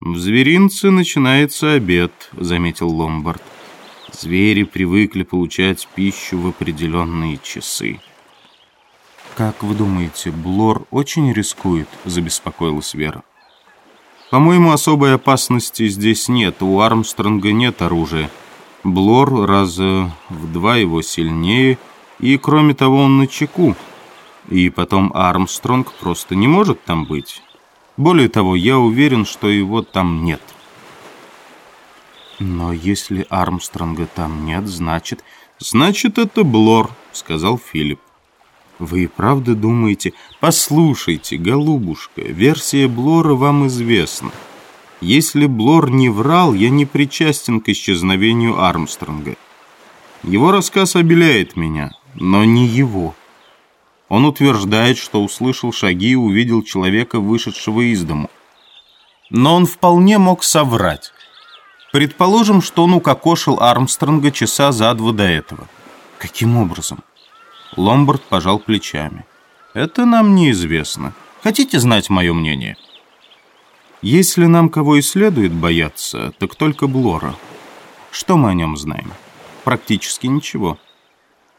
«В зверинце начинается обед», — заметил Ломбард. «Звери привыкли получать пищу в определенные часы». «Как вы думаете, Блор очень рискует?» — забеспокоилась Вера. «По-моему, особой опасности здесь нет. У Армстронга нет оружия. Блор раза в два его сильнее, и, кроме того, он на чеку. И потом Армстронг просто не может там быть. Более того, я уверен, что его там нет. Но если Армстронга там нет, значит... Значит, это Блор, сказал Филипп. Вы и правда думаете... Послушайте, голубушка, версия Блора вам известна. Если Блор не врал, я не причастен к исчезновению Армстронга. Его рассказ обеляет меня, но не его. Он утверждает, что услышал шаги и увидел человека, вышедшего из дому. Но он вполне мог соврать. Предположим, что он укокошил Армстронга часа за два до этого. Каким образом? Ломбард пожал плечами. Это нам неизвестно. Хотите знать мое мнение? Если нам кого и следует бояться, так только Блора. Что мы о нем знаем? Практически ничего.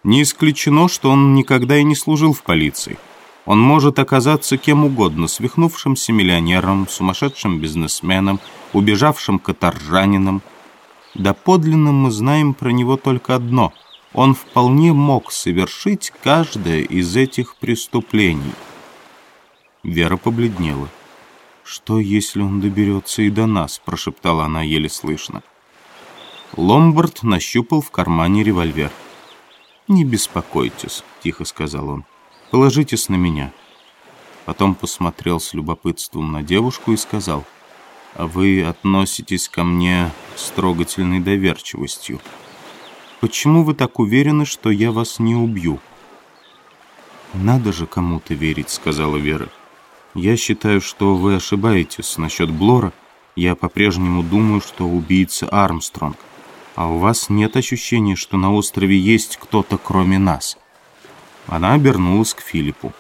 Не исключено, что он никогда и не служил в полиции. Он может оказаться кем угодно, свихнувшимся миллионером, сумасшедшим бизнесменом, убежавшим каторжанином. Да подлинно мы знаем про него только одно. Он вполне мог совершить каждое из этих преступлений. Вера побледнела. «Что, если он доберется и до нас?» – прошептала она еле слышно. Ломбард нащупал в кармане револьвер. «Не беспокойтесь», — тихо сказал он. «Положитесь на меня». Потом посмотрел с любопытством на девушку и сказал, «А вы относитесь ко мне с трогательной доверчивостью. Почему вы так уверены, что я вас не убью?» «Надо же кому-то верить», — сказала Вера. «Я считаю, что вы ошибаетесь насчет Блора. Я по-прежнему думаю, что убийца Армстронг. А у вас нет ощущения, что на острове есть кто-то кроме нас?» Она обернулась к Филиппу.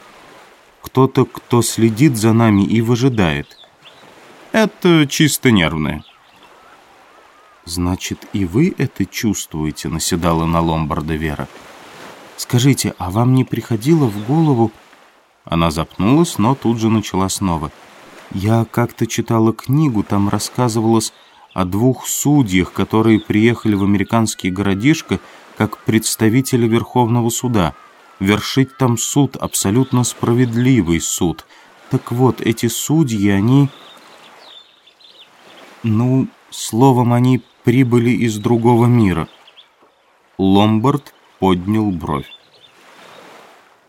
«Кто-то, кто следит за нами и выжидает. Это чисто нервное». «Значит, и вы это чувствуете?» — наседала на Ломбарда Вера. «Скажите, а вам не приходило в голову...» Она запнулась, но тут же начала снова. «Я как-то читала книгу, там рассказывалось о двух судьях, которые приехали в американский городишко как представители Верховного суда. Вершить там суд, абсолютно справедливый суд. Так вот, эти судьи, они... Ну, словом, они прибыли из другого мира. Ломбард поднял бровь.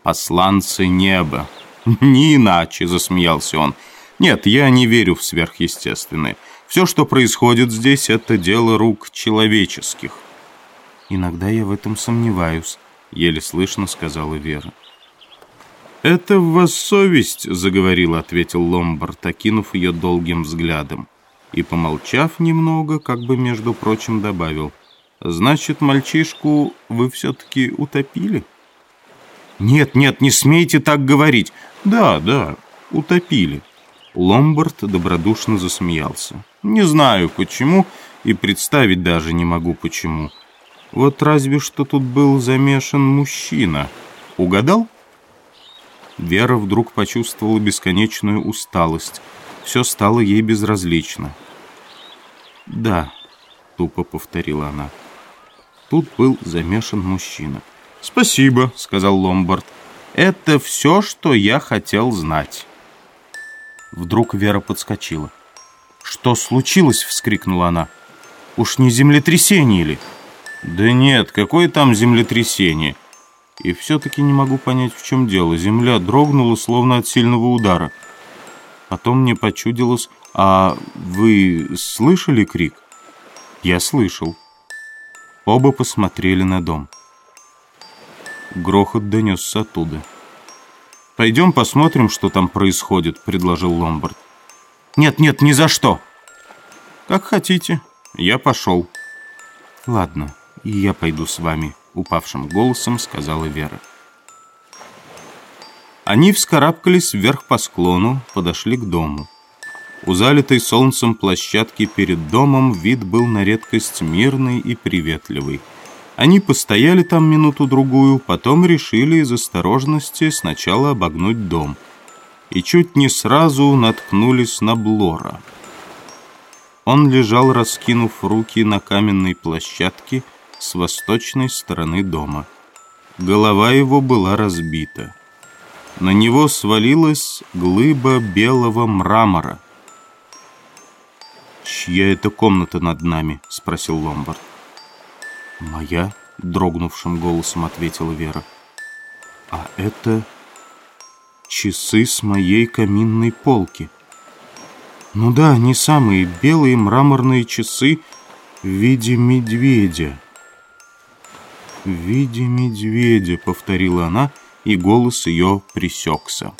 «Посланцы неба». «Не иначе», — засмеялся он. «Нет, я не верю в сверхъестественное. Все, что происходит здесь, это дело рук человеческих. Иногда я в этом сомневаюсь, еле слышно сказала Вера. «Это в вас совесть», — заговорил, ответил Ломбард, окинув ее долгим взглядом. И, помолчав немного, как бы, между прочим, добавил, «Значит, мальчишку вы все-таки утопили?» «Нет, нет, не смейте так говорить!» «Да, да, утопили». Ломбард добродушно засмеялся. Не знаю почему и представить даже не могу почему. Вот разве что тут был замешан мужчина. Угадал? Вера вдруг почувствовала бесконечную усталость. Все стало ей безразлично. «Да», — тупо повторила она. Тут был замешан мужчина. «Спасибо», — сказал Ломбард. «Это все, что я хотел знать». Вдруг Вера подскочила. «Что случилось?» — вскрикнула она. «Уж не землетрясение ли?» «Да нет, какое там землетрясение?» И все-таки не могу понять, в чем дело. Земля дрогнула, словно от сильного удара. Потом мне почудилось, а вы слышали крик? Я слышал. Оба посмотрели на дом. Грохот донесся оттуда. «Пойдем посмотрим, что там происходит», — предложил Ломбард. Нет, нет, ни за что. Как хотите. Я пошел. Ладно, я пойду с вами, упавшим голосом сказала Вера. Они вскарабкались вверх по склону, подошли к дому. У залитой солнцем площадки перед домом вид был на редкость мирный и приветливый. Они постояли там минуту-другую, потом решили из осторожности сначала обогнуть дом. И чуть не сразу наткнулись на Блора. Он лежал, раскинув руки на каменной площадке с восточной стороны дома. Голова его была разбита. На него свалилась глыба белого мрамора. «Чья это комната над нами?» — спросил Ломбард. «Моя?» — дрогнувшим голосом ответила Вера. «А это часы с моей каминной полки». «Ну да, не самые белые мраморные часы в виде медведя». «В виде медведя», — повторила она, и голос ее присекся.